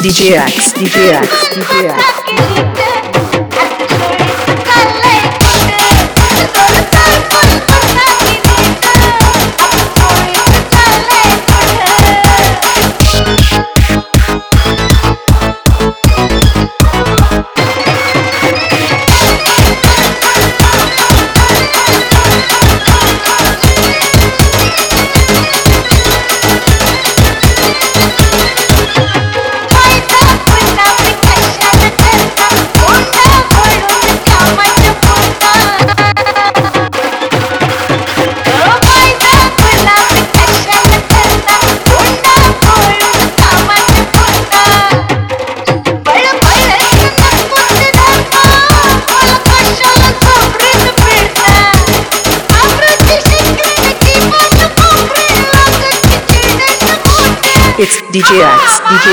DJ X, DJ X, DJ X. It's DJ X, DJ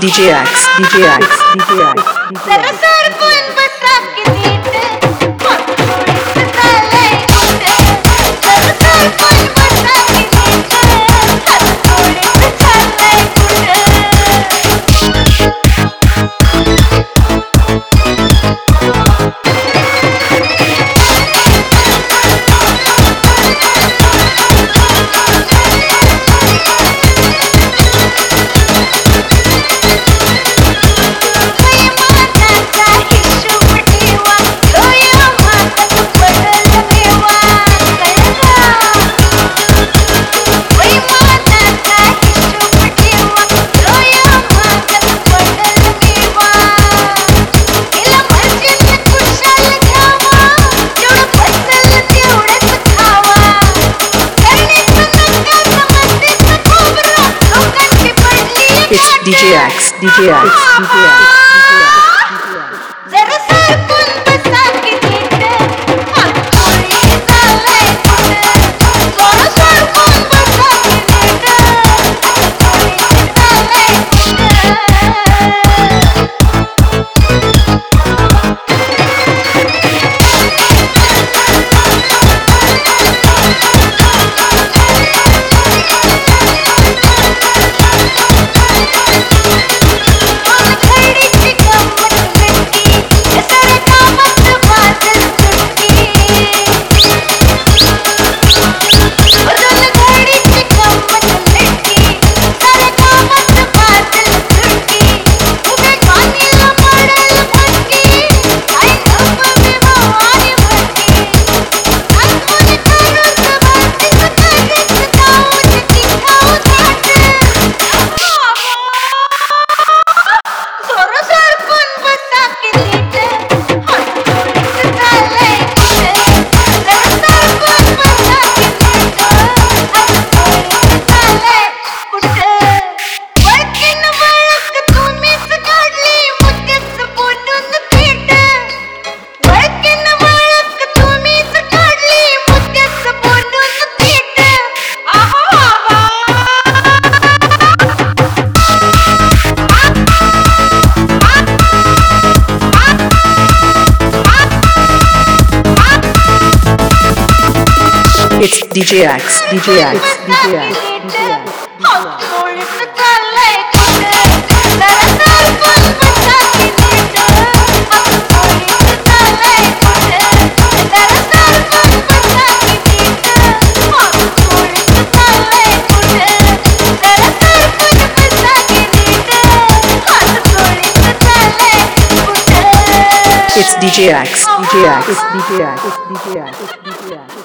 DJ X, DJ. DJ DJ X, DJ X, DJ X, DJ X. Thank you. It's DJ X, DJ X, DJ X, DJ X, DJ X.